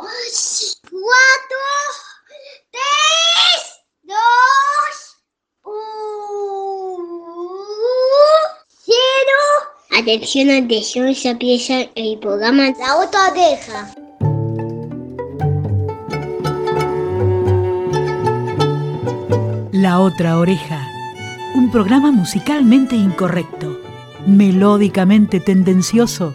cuatro, tres, dos, uno, cero. Atención, atención, se empieza el programa La Otra Oreja. La Otra Oreja, un programa musicalmente incorrecto, melódicamente tendencioso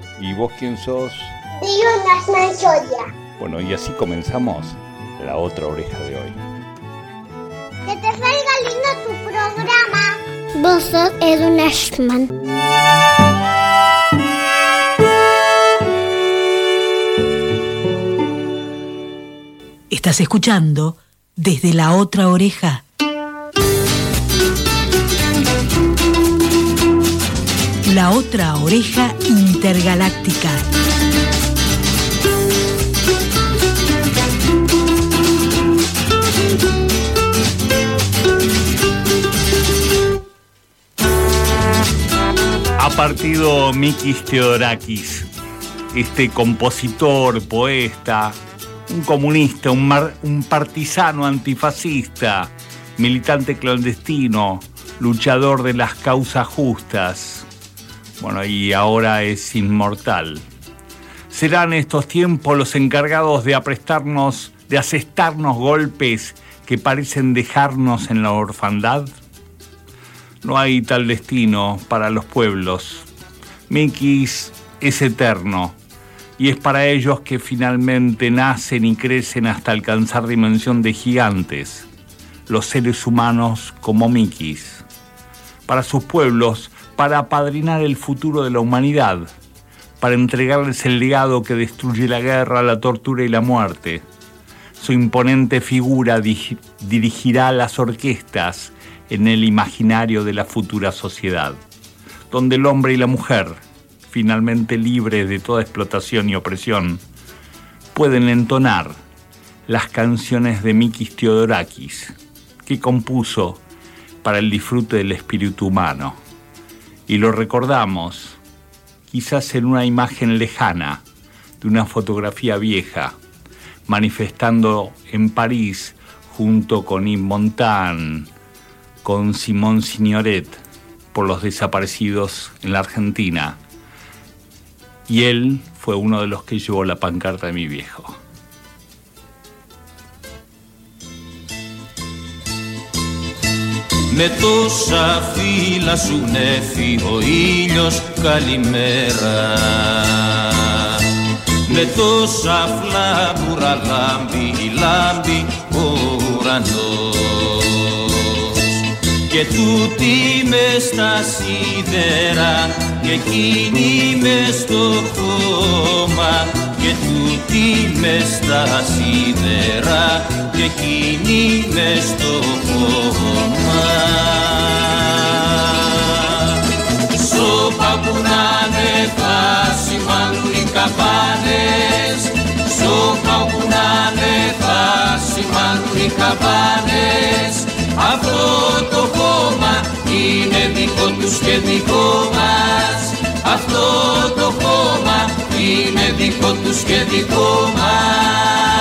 ¿Y vos quién sos? Yo Nashman Bueno, y así comenzamos la otra oreja de hoy. Que te salga lindo tu programa. Vos sos Edwin Ashman. Estás escuchando desde la otra oreja La otra oreja intergaláctica. Ha partido Mikis Theodorakis, este compositor, poeta, un comunista, un, un partisano antifascista, militante clandestino, luchador de las causas justas bueno, y ahora es inmortal. ¿Serán estos tiempos los encargados de aprestarnos, de asestarnos golpes que parecen dejarnos en la orfandad? No hay tal destino para los pueblos. Mikis es eterno y es para ellos que finalmente nacen y crecen hasta alcanzar dimensión de gigantes, los seres humanos como Mikis. Para sus pueblos, para apadrinar el futuro de la humanidad, para entregarles el legado que destruye la guerra, la tortura y la muerte. Su imponente figura dirigirá las orquestas en el imaginario de la futura sociedad, donde el hombre y la mujer, finalmente libres de toda explotación y opresión, pueden entonar las canciones de Mikis Theodorakis, que compuso para el disfrute del espíritu humano y lo recordamos, quizás en una imagen lejana de una fotografía vieja, manifestando en París junto con Yves Montand, con Simón Signoret, por los desaparecidos en la Argentina. Y él fue uno de los que llevó la pancarta de mi viejo. Με τόσα φύλλα σου νέφει ο ήλιος καλημέρα. Με τόσα φλάμπουρα λάμπει, λάμπει ο ουρανός. Και τούτη με στα σίδερα και εκείνη με στο χώμα και τούτη μες στα σίδερα και εκείνη με στο χώμα. Σώπα που να είναι φάση οι καπάνες Σώπα που να είναι φάση οι καπάνες Αυτό το χώμα είναι δικό τους και δικό μας Αυτό το χώμα είναι δικό τους και δικό μας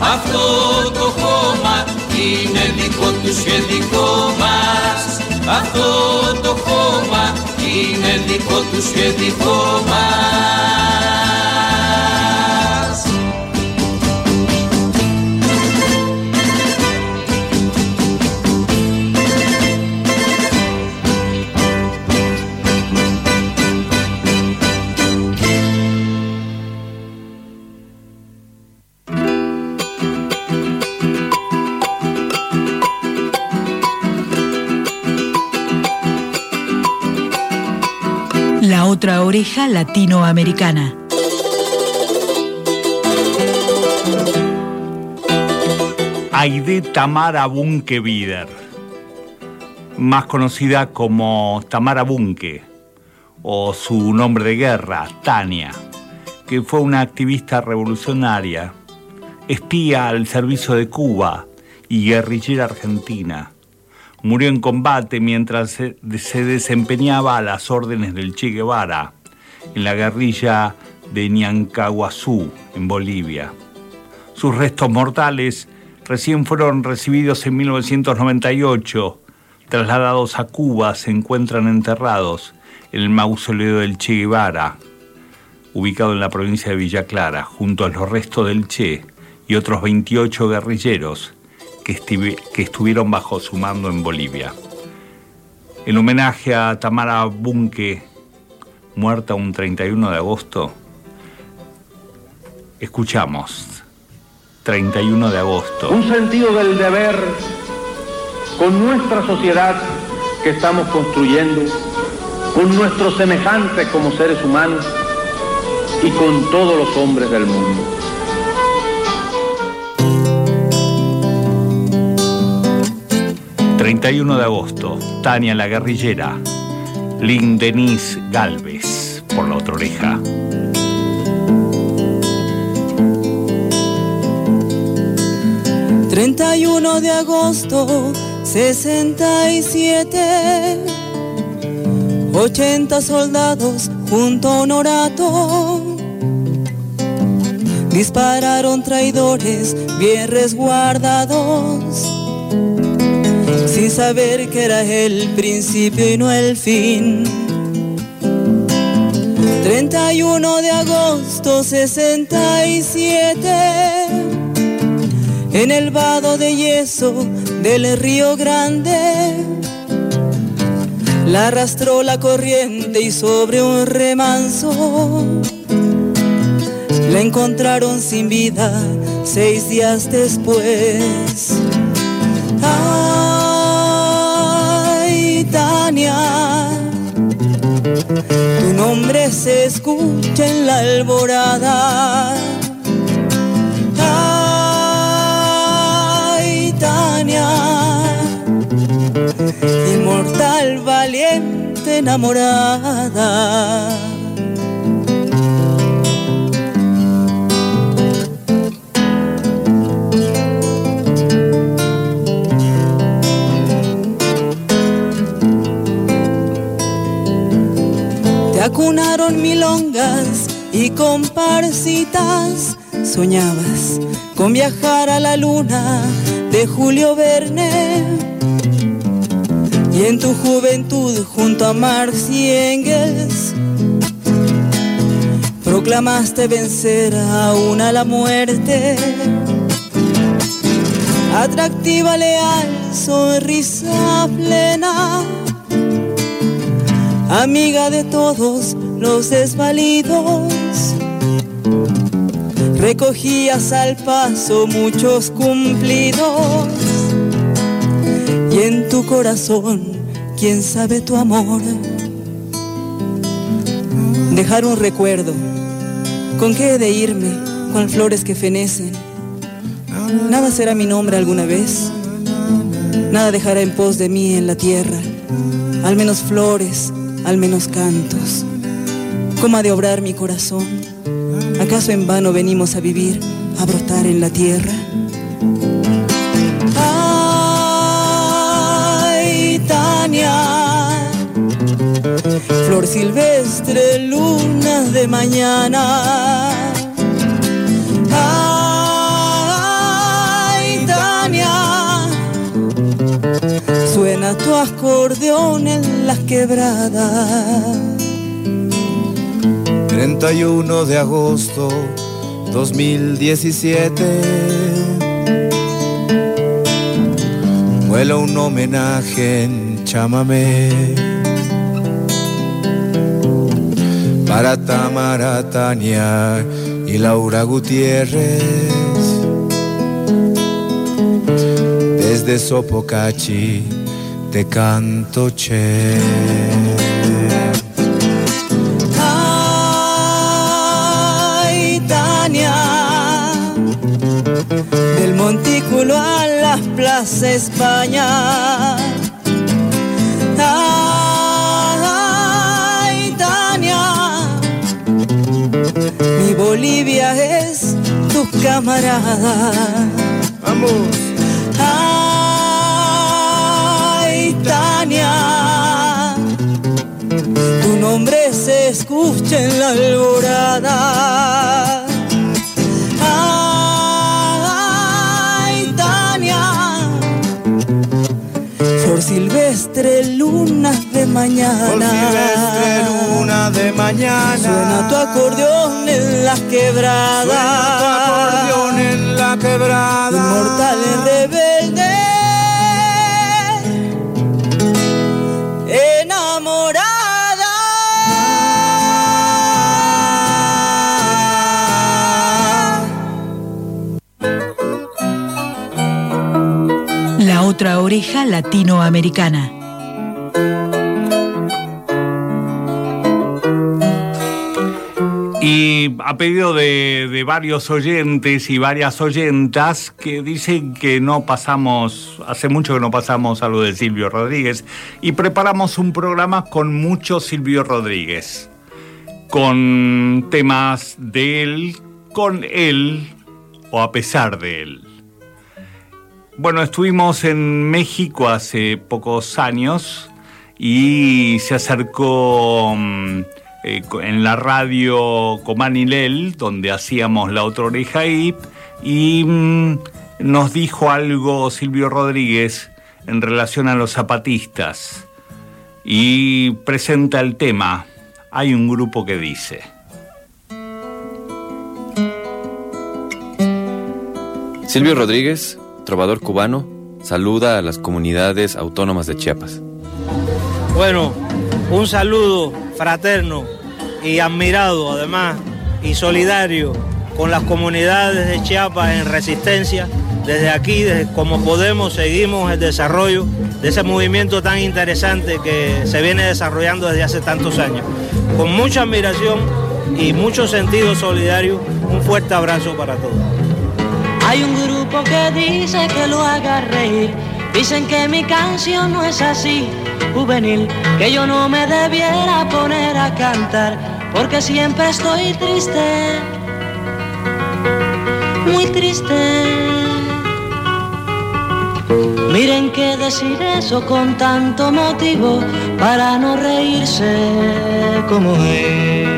Αυτό το χώμα είναι δικό τους και δικό μας. Αυτό το χώμα είναι δικό τους και δικό μας. Oreja latinoamericana. Aide Tamara Bunke Bider, más conocida como Tamara Bunke, o su nombre de guerra, Tania, que fue una activista revolucionaria, espía al servicio de Cuba y guerrillera argentina Murió en combate mientras se, desempeñaba a las órdenes del Che Guevara en la guerrilla de Ñancahuazú, en Bolivia. Sus restos mortales recién fueron recibidos en 1998. Trasladados a Cuba, se encuentran enterrados en el mausoleo del Che Guevara, ubicado en la provincia de Villa Clara, junto a los restos del Che y otros 28 guerrilleros que, estuvieron bajo su mando en Bolivia. En homenaje a Tamara Bunke, muerta un 31 de agosto, escuchamos 31 de agosto. Un sentido del deber con nuestra sociedad que estamos construyendo, con nuestros semejantes como seres humanos y con todos los hombres del mundo. 31 de agosto, Tania la guerrillera, Lynn Denise Galvez, por la otra oreja. ...31 de agosto, 67... ...80 soldados junto a Honorato... ...dispararon traidores bien resguardados sin saber que era el principio y no el fin. 31 de agosto 67, en el vado de yeso del Río Grande, la arrastró la corriente y sobre un remanso la encontraron sin vida seis días después. Tu nombre se escucha en la alborada. Ay, Tania, inmortal, valiente, enamorada. Acunaron milongas y comparsitas. Soñabas con viajar a la luna de Julio Verne. Y en tu juventud junto a Marx proclamaste vencer aún a la muerte. Atractiva, leal, sonrisa plena amiga de todos los desvalidos. Recogías al paso muchos cumplidos y en tu corazón, quién sabe tu amor. Dejar un recuerdo, con qué he de irme, con flores que fenecen. Nada será mi nombre alguna vez, nada dejará en pos de mí en la tierra, al menos flores al menos cantos. ¿Cómo ha de obrar mi corazón? ¿Acaso en vano venimos a vivir, a brotar en la tierra? Ay, Tania, flor silvestre, lunas de mañana suena tu acordeón en las quebradas. 31 de agosto 2017. Vuela un homenaje en chamamé. para Tamara, Tania y Laura Gutiérrez. Desde Sopocachi te canto che. Ay, Tania, del montículo a las plazas España Bolivia es tu camarada. Vamos. Tu nombre se escucha en la alborada. Ay, Tania, flor silvestre, luna de mañana. Flor silvestre, luna de mañana. Suena tu acordeón en las quebradas. Suena tu acordeón en la quebrada. Inmortales rebelde. Oreja latinoamericana. Y a pedido de, de varios oyentes y varias oyentas que dicen que no pasamos, hace mucho que no pasamos a lo de Silvio Rodríguez, y preparamos un programa con mucho Silvio Rodríguez, con temas de él, con él o a pesar de él. Bueno, estuvimos en México hace pocos años y se acercó mm, eh, en la radio Comanilel, donde hacíamos la otra oreja y, y mm, nos dijo algo Silvio Rodríguez en relación a los zapatistas y presenta el tema. Hay un grupo que dice. Silvio Rodríguez, trovador cubano, saluda a las comunidades autónomas de Chiapas. Bueno, un saludo fraterno y admirado además y solidario con las comunidades de Chiapas en resistencia. Desde aquí, desde como podemos, seguimos el desarrollo de ese movimiento tan interesante que se viene desarrollando desde hace tantos años. Con mucha admiración y mucho sentido solidario, un fuerte abrazo para todos. Hay un grupo que dice que lo haga reír. Dicen que mi canción no es así, juvenil, que yo no me debiera poner a cantar, porque siempre estoy triste, muy triste. Miren que decir eso con tanto motivo para no reírse como él.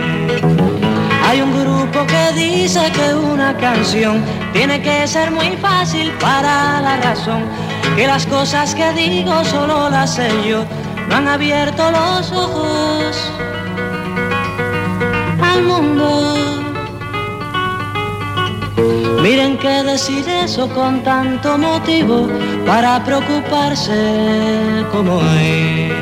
Hay un grupo que dice que una canción tiene que ser muy fácil para la razón, que las cosas que digo solo las sé yo, no han abierto los ojos al mundo. Miren que decir eso con tanto motivo para preocuparse como él.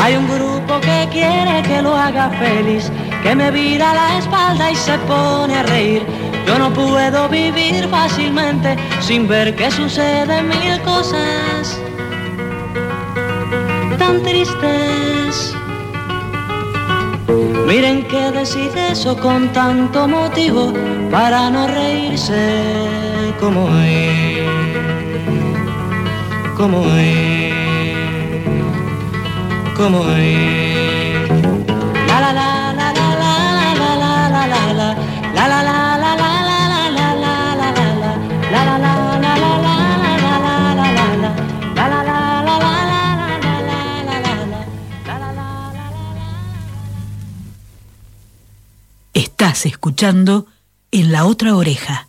Hay un grupo que quiere que lo haga feliz, que me vira la espalda y se pone a reír. Yo no puedo vivir fácilmente sin ver que suceden mil cosas tan tristes. Miren que decide eso con tanto motivo para no reírse como él, como él, como él. Estás escuchando en la otra oreja.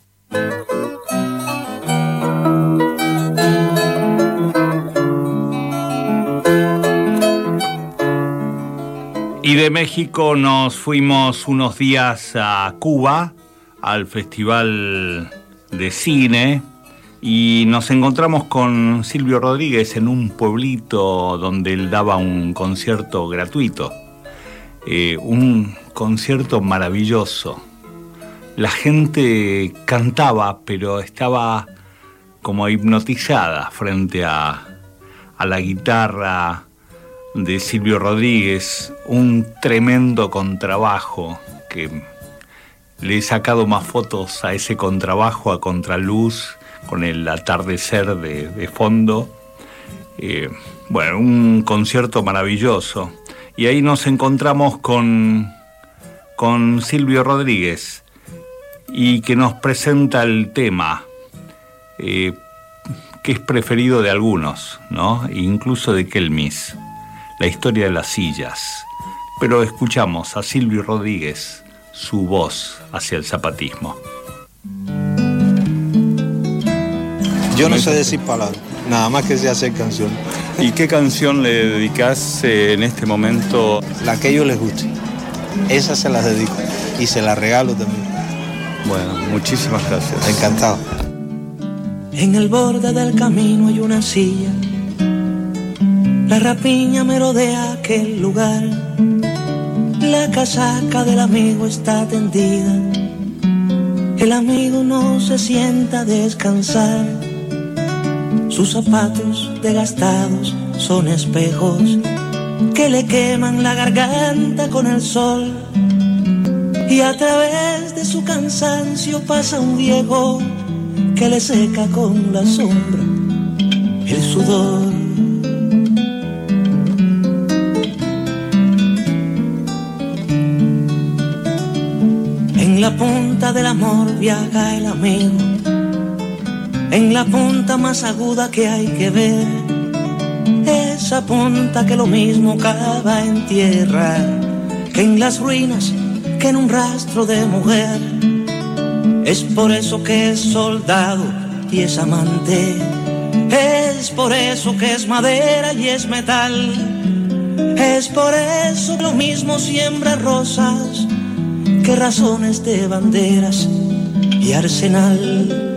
Y de México nos fuimos unos días a Cuba, al Festival de Cine, y nos encontramos con Silvio Rodríguez en un pueblito donde él daba un concierto gratuito. Eh, un concierto maravilloso. La gente cantaba, pero estaba como hipnotizada frente a, a la guitarra de Silvio Rodríguez, un tremendo contrabajo que le he sacado más fotos a ese contrabajo a contraluz con el atardecer de, fondo. Eh, bueno, un concierto maravilloso. Y ahí nos encontramos con, con Silvio Rodríguez y que nos presenta el tema eh, que es preferido de algunos, ¿no? incluso de Kelmis, la historia de las sillas. Pero escuchamos a Silvio Rodríguez, su voz hacia el zapatismo. Yo no sé decir palabras, nada más que sé hacer canciones. ¿Y qué canción le dedicas eh, en este momento? La que a ellos les guste. Esa se las dedico y se la regalo también. Bueno, muchísimas gracias. Encantado. En el borde del camino hay una silla. La rapiña merodea aquel lugar. La casaca del amigo está tendida. El amigo no se sienta a descansar sus zapatos desgastados son espejos que le queman la garganta con el sol. Y a través de su cansancio pasa un viejo que le seca con la sombra el sudor. En la punta del amor viaja el amigo en la punta más aguda que hay que ver, esa punta que lo mismo cava en tierra, que en las ruinas, que en un rastro de mujer. Es por eso que es soldado y es amante, es por eso que es madera y es metal, es por eso que lo mismo siembra rosas que razones de banderas y arsenal.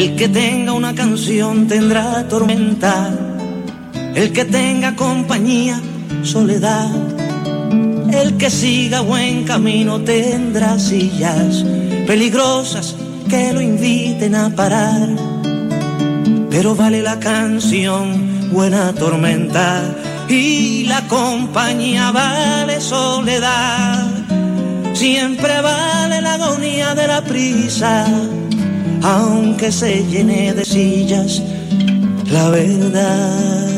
El que tenga una canción tendrá tormenta, el que tenga compañía, soledad. El que siga buen camino tendrá sillas peligrosas que lo inviten a parar. Pero vale la canción, buena tormenta, y la compañía vale soledad. Siempre vale la agonía de la prisa aunque se llene de sillas, la verdad.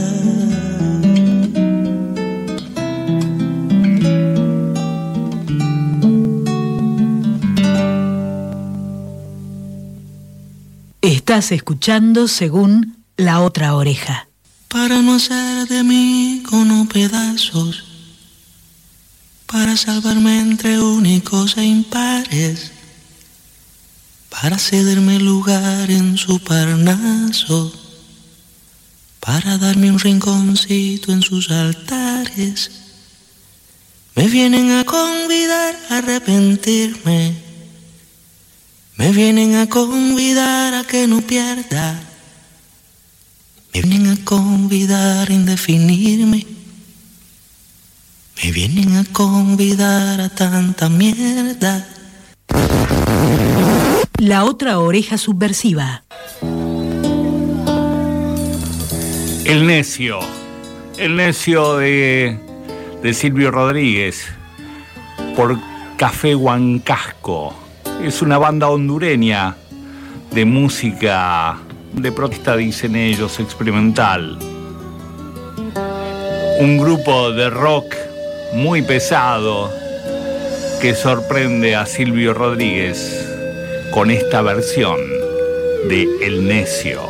Estás escuchando según la otra oreja. Para no hacer de mí con pedazos, para salvarme entre únicos e impares para cederme lugar en su parnaso, para darme un rinconcito en sus altares. Me vienen a convidar a arrepentirme, me vienen a convidar a que no pierda, me vienen a convidar a indefinirme, me vienen a convidar a tanta mierda. La otra oreja subversiva. El necio. El necio de, de Silvio Rodríguez. Por Café Huancasco. Es una banda hondureña de música de protesta, dicen ellos, experimental. Un grupo de rock muy pesado que sorprende a Silvio Rodríguez con esta versión de El Necio.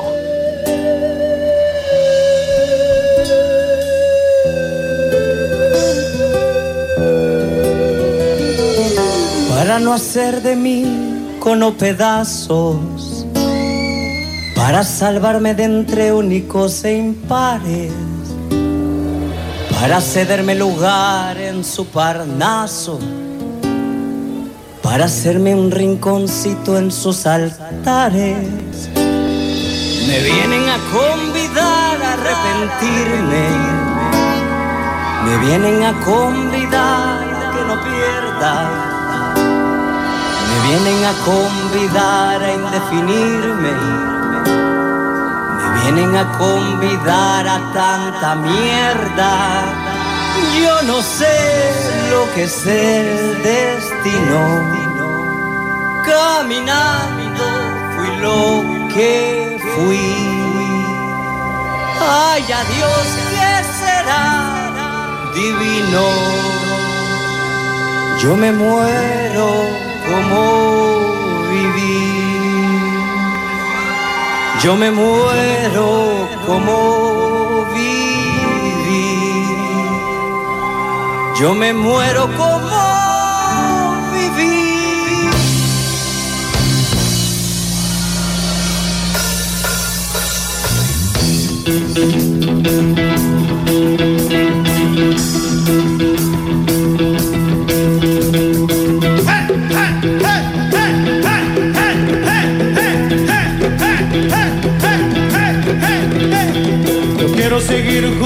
Para no hacer de mí cono pedazos, para salvarme de entre únicos e impares, para cederme lugar en su parnaso para hacerme un rinconcito en sus altares. Me vienen a convidar a arrepentirme, me vienen a convidar a que no pierda me vienen a convidar a indefinirme, me vienen a convidar a tanta mierda. Yo no sé lo que es el destino. Caminando fui lo que fui. Ay, adiós, ¿qué será divino? Yo me muero como vivir. Yo me muero como vivir. Yo me muero como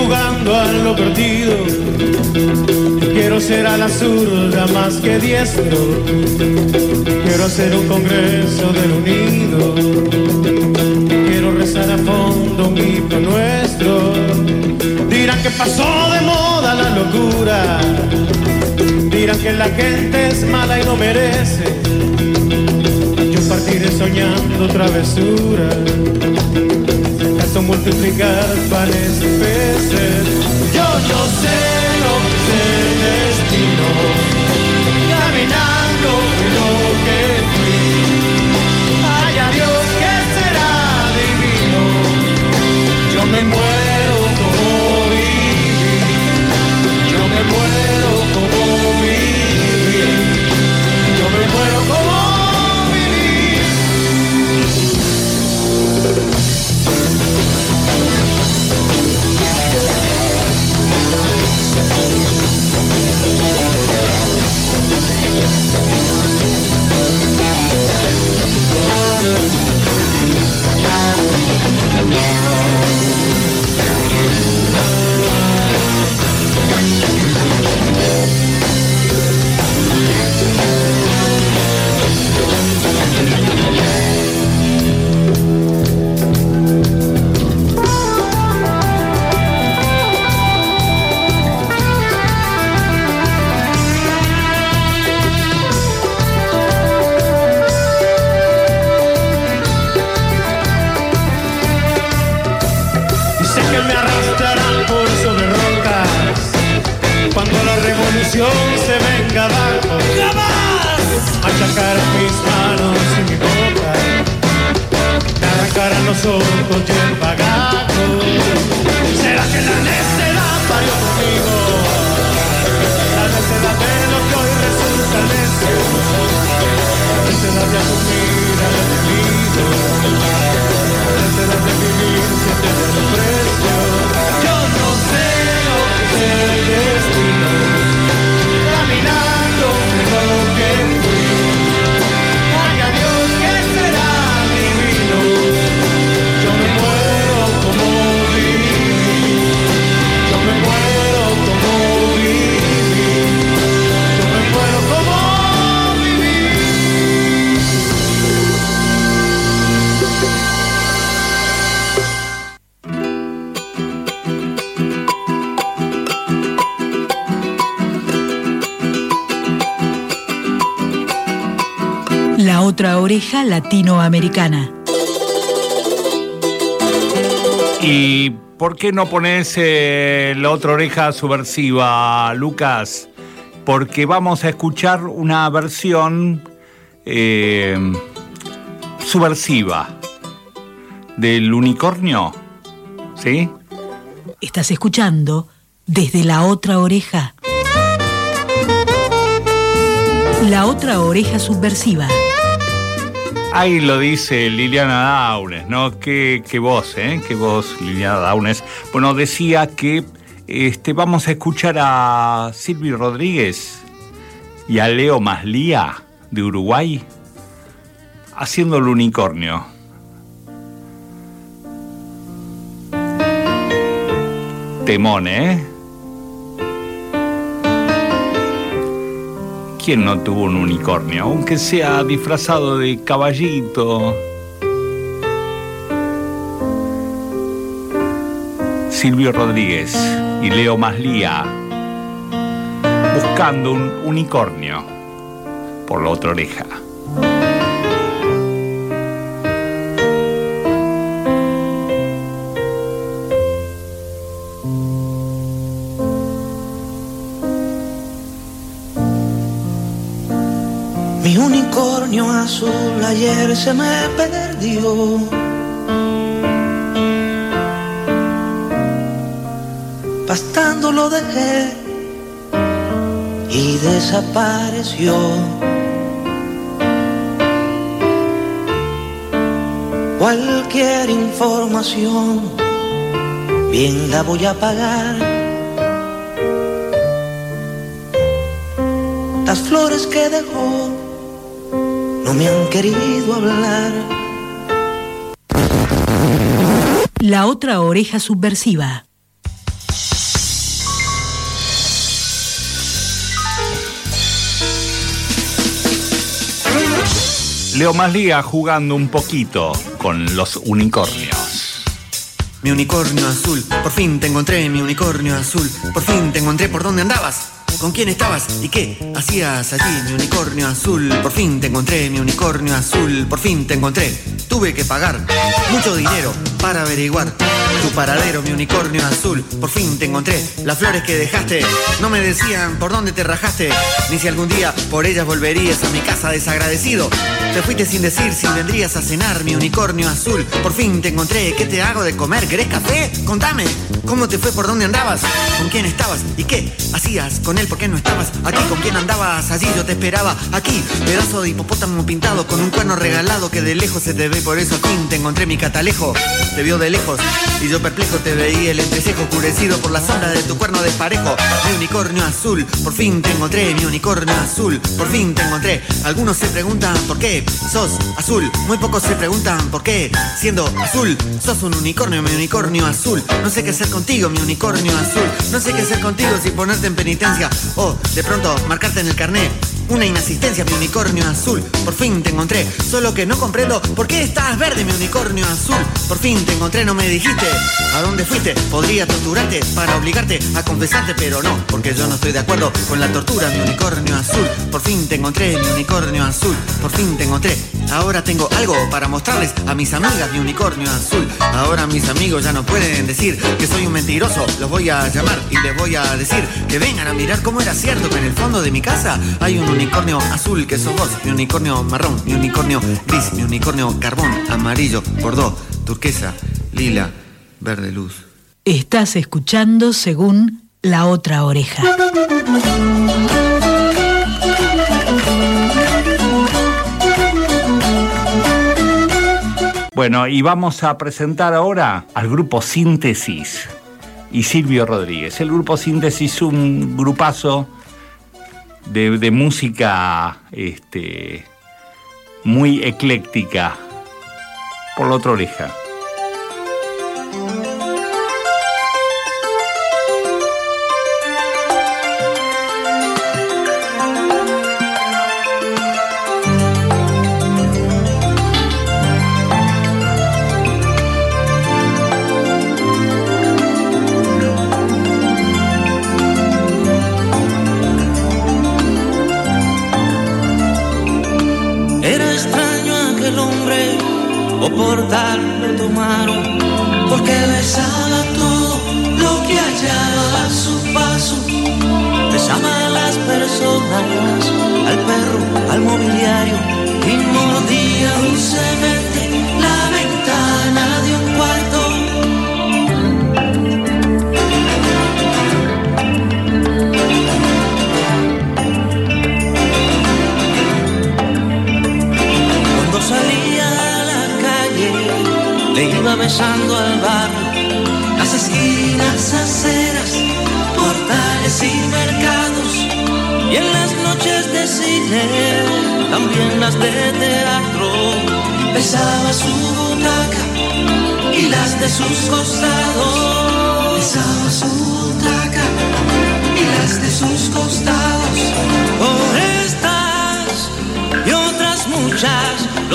jugando a lo perdido. Quiero ser a la zurda más que diestro. Quiero hacer un congreso del unido. Quiero rezar a fondo un himno nuestro. Dirán que pasó de moda la locura. Dirán que la gente es mala y no merece. Yo partiré soñando travesuras esto multiplicar panes y peces. Yo no sé lo que es el destino, caminando lo que fui. Ay, adiós, que será divino. Yo me muero como viví, yo me muero como viví, yo me muero como viví. Otra oreja latinoamericana. ¿Y por qué no pones eh, la otra oreja subversiva, Lucas? Porque vamos a escuchar una versión eh, subversiva del unicornio. ¿Sí? Estás escuchando desde la otra oreja. La otra oreja subversiva. Ahí lo dice Liliana Daunes, ¿no? Qué, voz, ¿eh? Qué voz, Liliana Daunes. Bueno, decía que este, vamos a escuchar a Silvio Rodríguez y a Leo Maslía de Uruguay haciendo el unicornio. Temón, ¿eh? ¿Quién no tuvo un unicornio? Aunque sea disfrazado de caballito. Silvio Rodríguez y Leo Maslía buscando un unicornio por la otra oreja. Mi unicornio azul ayer se me perdió. Pastando lo dejé y desapareció. Cualquier información, bien la voy a pagar. Las flores que dejó no me han querido hablar. La otra oreja subversiva. Leo Maslía jugando un poquito con los unicornios. Mi unicornio azul, por fin te encontré, mi unicornio azul, por fin te encontré por dónde andabas. ¿Con quién estabas y qué hacías allí, mi unicornio azul? Por fin te encontré, mi unicornio azul, por fin te encontré. Tuve que pagar mucho dinero para averiguar tu paradero, mi unicornio azul. Por fin te encontré. Las flores que dejaste no me decían por dónde te rajaste, ni si algún día por ellas volverías a mi casa desagradecido. Te fuiste sin decir si vendrías a cenar, mi unicornio azul. Por fin te encontré. ¿Qué te hago de comer? ¿Querés café? Contame. ¿Cómo te fue? ¿Por dónde andabas? ¿Con quién estabas? ¿Y qué hacías con él? ¿Por qué no estabas aquí? ¿Con quién andabas? Allí yo te esperaba. Aquí, pedazo de hipopótamo pintado con un cuerno regalado que de lejos se te ve. Por eso fin te encontré mi catalejo. Te vio de lejos y yo perplejo te veía el entrecejo oscurecido por la sombra de tu cuerno desparejo. Mi unicornio azul, por fin te encontré. Mi unicornio azul, por fin te encontré. Algunos se preguntan por qué sos azul. Muy pocos se preguntan por qué, siendo azul, sos un unicornio, mi unicornio azul. No sé qué hacer contigo, mi unicornio azul. No sé qué hacer contigo sin ponerte en penitencia. O de pronto marcarte en el carnet. Una inasistencia, mi unicornio azul. Por fin te encontré. Solo que no comprendo por qué estás verde, mi unicornio azul. Por fin te encontré, no me dijiste a dónde fuiste. Podría torturarte para obligarte a confesarte, pero no, porque yo no estoy de acuerdo con la tortura, mi unicornio azul. Por fin te encontré, mi unicornio azul. Por fin te encontré. Ahora tengo algo para mostrarles a mis amigas, mi unicornio azul. Ahora mis amigos ya no pueden decir que soy un mentiroso. Los voy a llamar y les voy a decir que vengan a mirar cómo era cierto que en el fondo de mi casa hay un unicornio azul que sos vos, mi unicornio marrón, mi unicornio gris, mi unicornio carbón, amarillo, bordó, turquesa, lila, verde luz. Estás escuchando según la otra oreja. Bueno, y vamos a presentar ahora al grupo Síntesis y Silvio Rodríguez. El grupo Síntesis es un grupazo de, de música este, muy ecléctica. Por la otra oreja.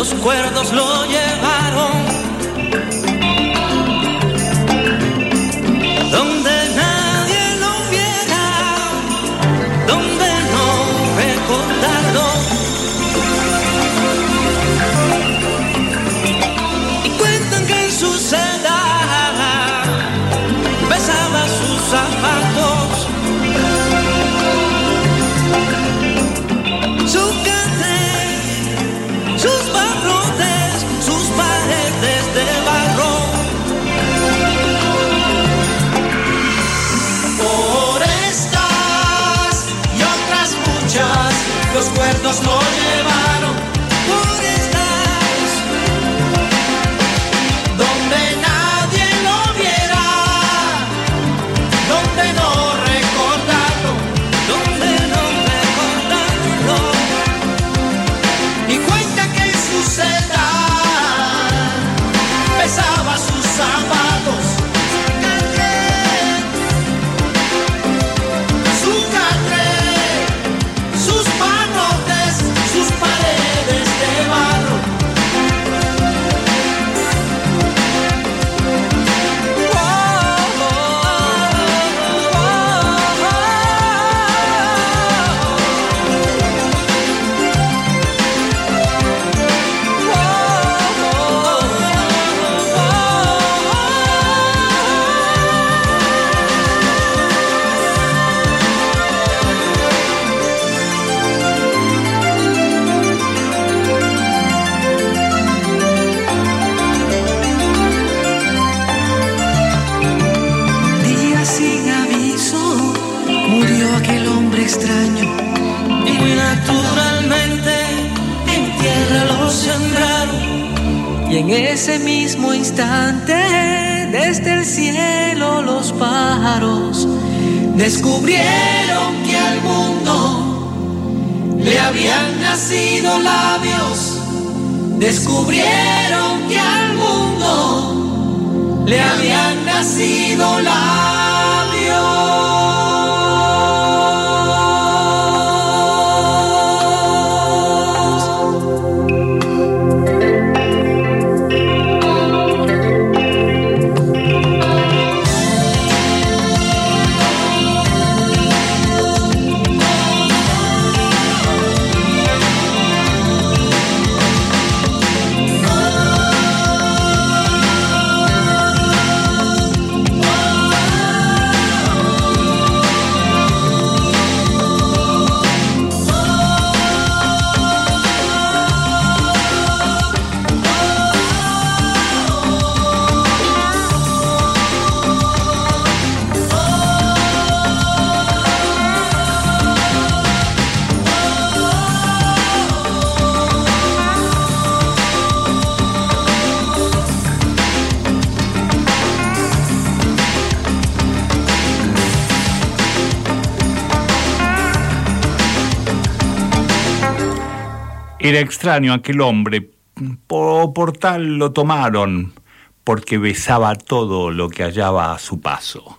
Los cuerdos lo llevaron Y en ese mismo instante, desde el cielo, los pájaros descubrieron que al mundo le habían nacido labios. Descubrieron que al mundo le habían nacido labios. Era extraño aquel hombre, por, por tal lo tomaron, porque besaba todo lo que hallaba a su paso.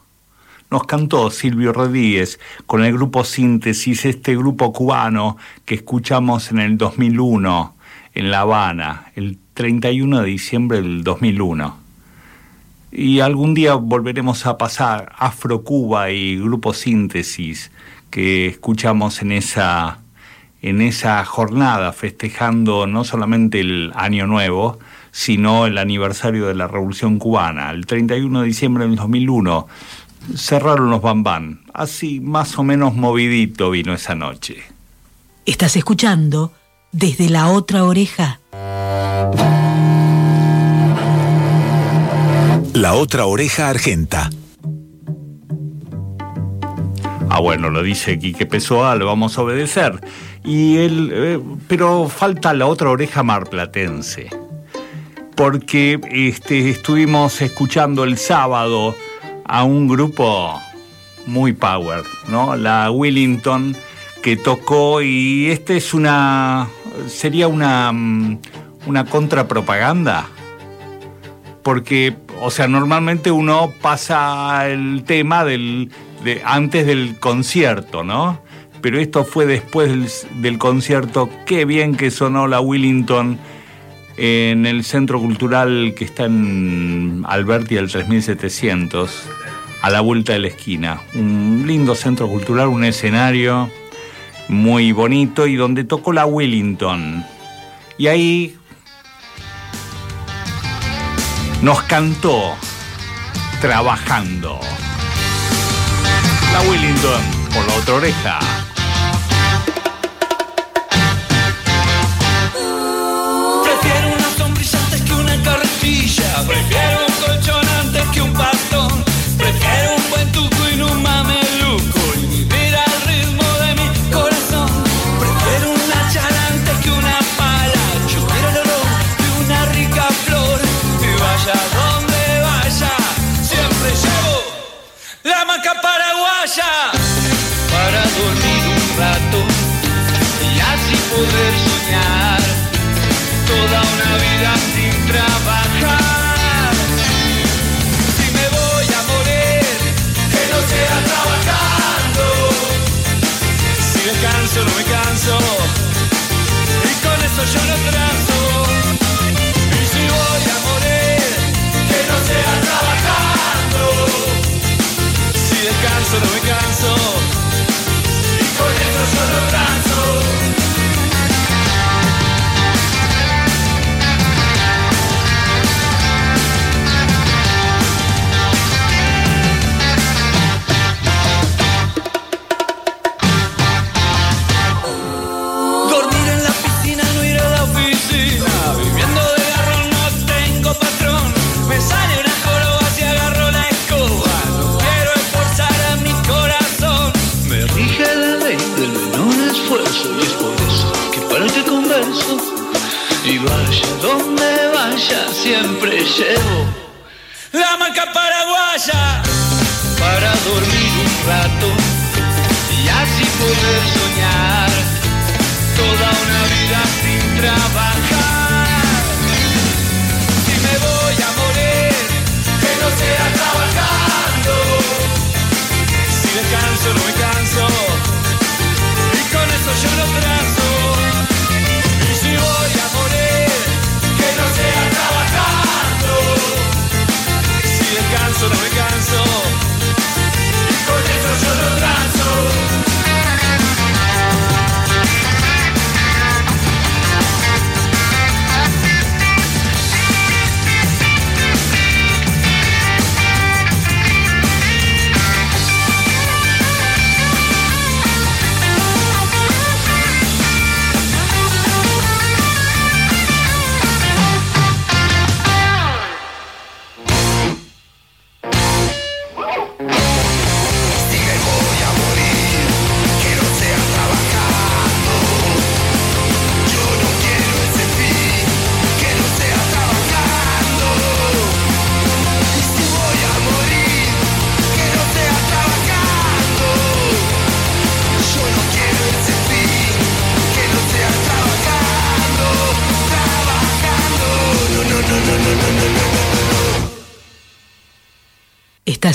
Nos cantó Silvio Rodríguez con el grupo Síntesis, este grupo cubano que escuchamos en el 2001 en La Habana, el 31 de diciembre del 2001. Y algún día volveremos a pasar Afro Cuba y Grupo Síntesis que escuchamos en esa, en esa jornada festejando no solamente el Año Nuevo, sino el aniversario de la Revolución Cubana. El 31 de diciembre del 2001 cerraron los bambán. Así más o menos movidito vino esa noche. Estás escuchando desde la otra oreja. La otra oreja argenta. Ah, bueno, lo dice Quique Pessoa, lo vamos a obedecer. Y él, eh, pero falta la otra oreja marplatense. porque este, estuvimos escuchando el sábado a un grupo muy power, ¿no? La Willington que tocó y este es una sería una mm, una contrapropaganda porque o sea normalmente uno pasa el tema del de, antes del concierto no pero esto fue después del, del concierto qué bien que sonó la Willington en el centro cultural que está en Alberti al 3700 a la vuelta de la esquina un lindo centro cultural un escenario muy bonito y donde tocó la Willington. Y ahí nos cantó trabajando. La Willington por la otra oreja. Prefiero Y con eso yo no transo. Y si voy a morir, que no sea trabajando. Si descanso, no me canso. Y vaya donde vaya, siempre llevo la maca paraguaya para dormir un rato y así poder soñar toda una vida sin trabajar. Si me voy a morir, que no sea trabajando. Si descanso, no me canso. Y con eso yo lo trazo. Que no sea trabajando. Si descanso, no me canso. Y con eso yo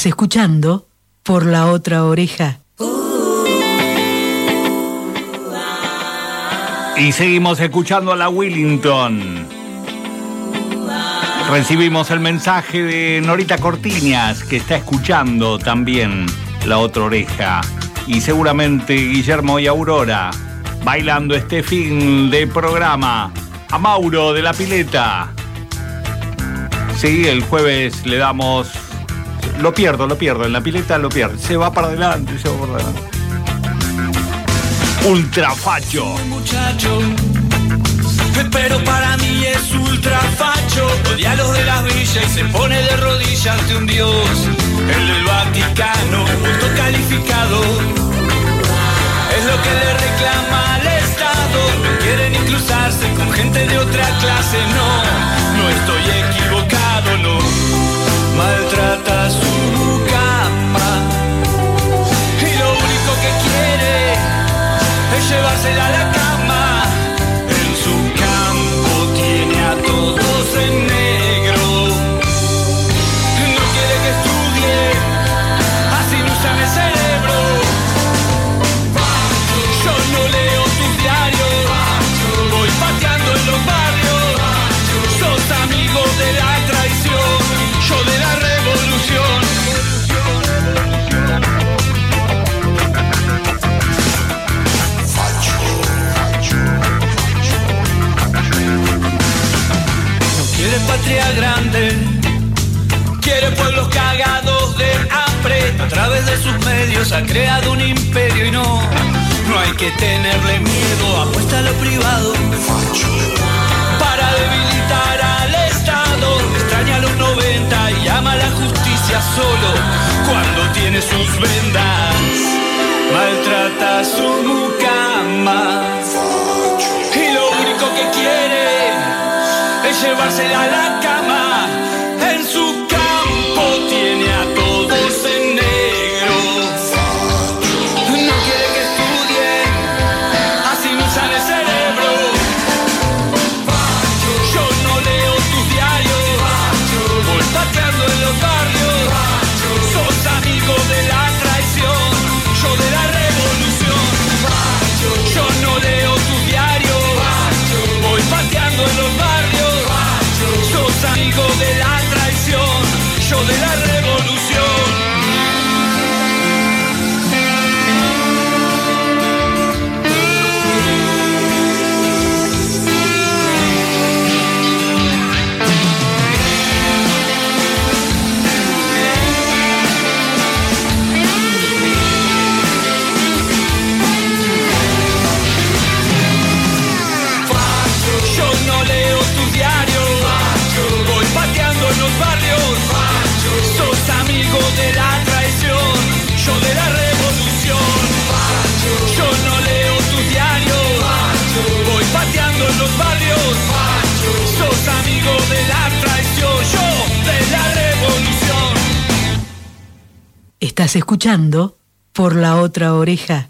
Escuchando por la otra oreja. Y seguimos escuchando a la Willington. Recibimos el mensaje de Norita Cortiñas, que está escuchando también la otra oreja. Y seguramente Guillermo y Aurora, bailando este fin de programa. A Mauro de la Pileta. Sí, el jueves le damos. Lo pierdo, lo pierdo. En la pileta lo pierdo. Se va para adelante, se va para adelante. Ultrafacho. muchacho. Pero para mí es ultra facho. Odia los de las villas y se pone de rodillas ante un dios. El del Vaticano, justo calificado. Es lo que le reclama al Estado. No quieren ni cruzarse con gente de otra clase. No, no estoy maltrata su capa y lo único que quiere es llevársela a la cama. Patria grande. Quiere pueblos cagados de hambre. A través de sus medios ha creado un imperio y no, no hay que tenerle miedo. Apuesta a lo privado para debilitar al Estado. Extraña a los 90 y ama la justicia solo cuando tiene sus vendas. Maltrata a su mucama y lo único que quiere es llevársela a la cama. Traición, yo de la Estás escuchando por la otra oreja.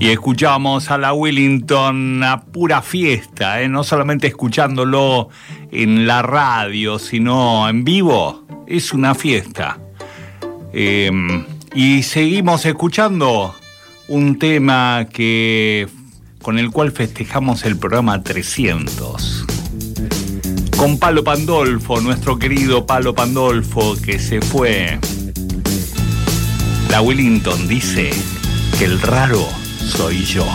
Y escuchamos a la Willington a pura fiesta, ¿eh? no solamente escuchándolo en la radio, sino en vivo. Es una fiesta. Eh, y seguimos escuchando un tema que con el cual festejamos el programa 300. Con Palo Pandolfo, nuestro querido Palo Pandolfo, que se fue. La Willington dice que el raro soy yo.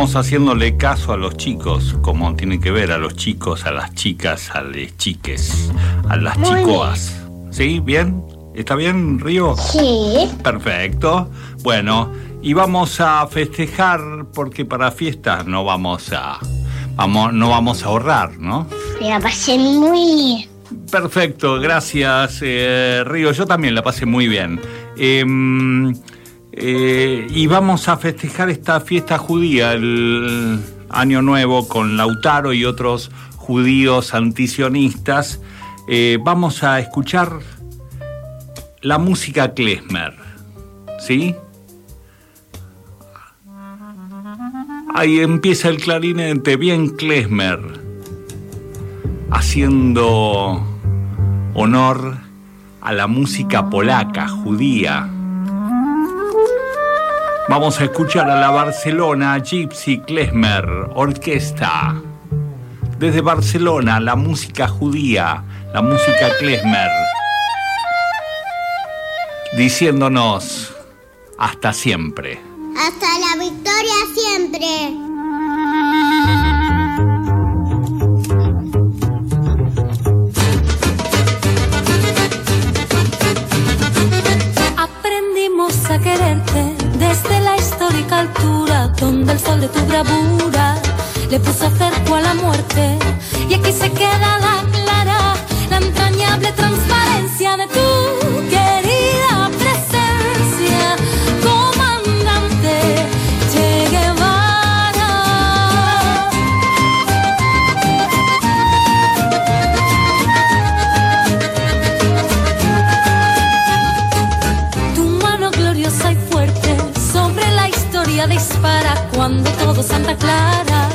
Seguimos haciéndole caso a los chicos, como tienen que ver a los chicos, a las chicas, a las chiques, a las Muy chicoas. ¿Sí? ¿Bien? ¿Está bien, Río? Sí. Perfecto. Bueno, y vamos a festejar porque para fiestas no vamos a vamos no vamos a ahorrar, ¿no? La pasé muy bien. Perfecto, gracias eh, Río. Yo también la pasé muy bien. Em, eh, y vamos a festejar esta fiesta judía, el Año Nuevo, con Lautaro y otros judíos antisionistas. Eh, vamos a escuchar la música klezmer, ¿sí? Ahí empieza el clarinete, bien klezmer, haciendo honor a la música polaca, judía. Vamos a escuchar a la Barcelona Gypsy Klezmer Orquesta. Desde Barcelona, la música judía, la música Klezmer, diciéndonos hasta siempre. Hasta la victoria siempre. Altura donde el sol de tu bravura le puso cerco a la muerte. Y aquí se queda la clara, la entrañable transparencia cuando todo Santa Clara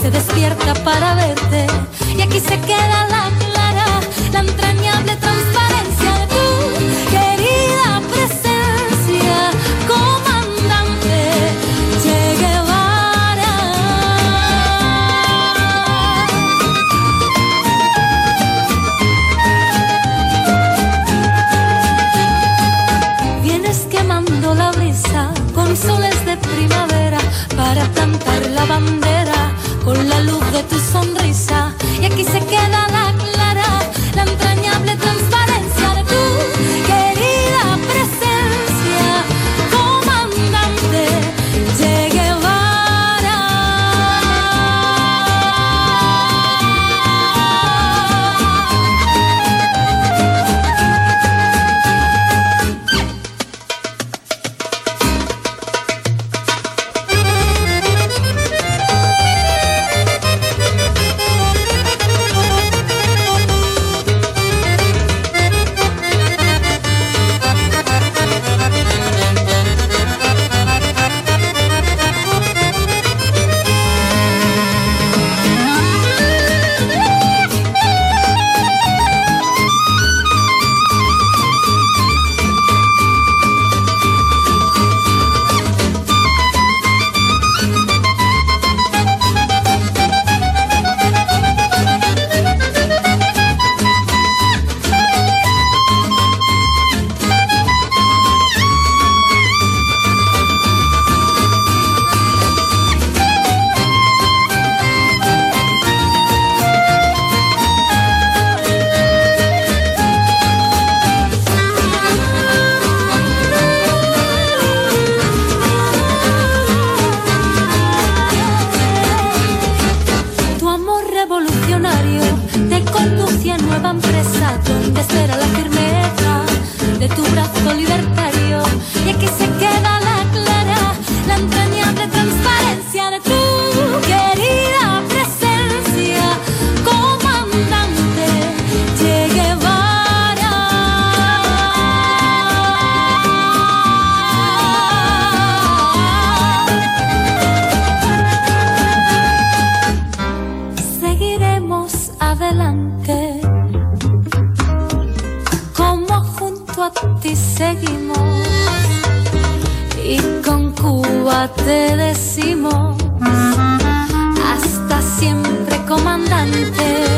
se despierta para verte. Y aquí se queda la para plantar la bandera con la luz de tu sonrisa. Y aquí se queda la seguimos. Y con Cuba te decimos hasta siempre comandante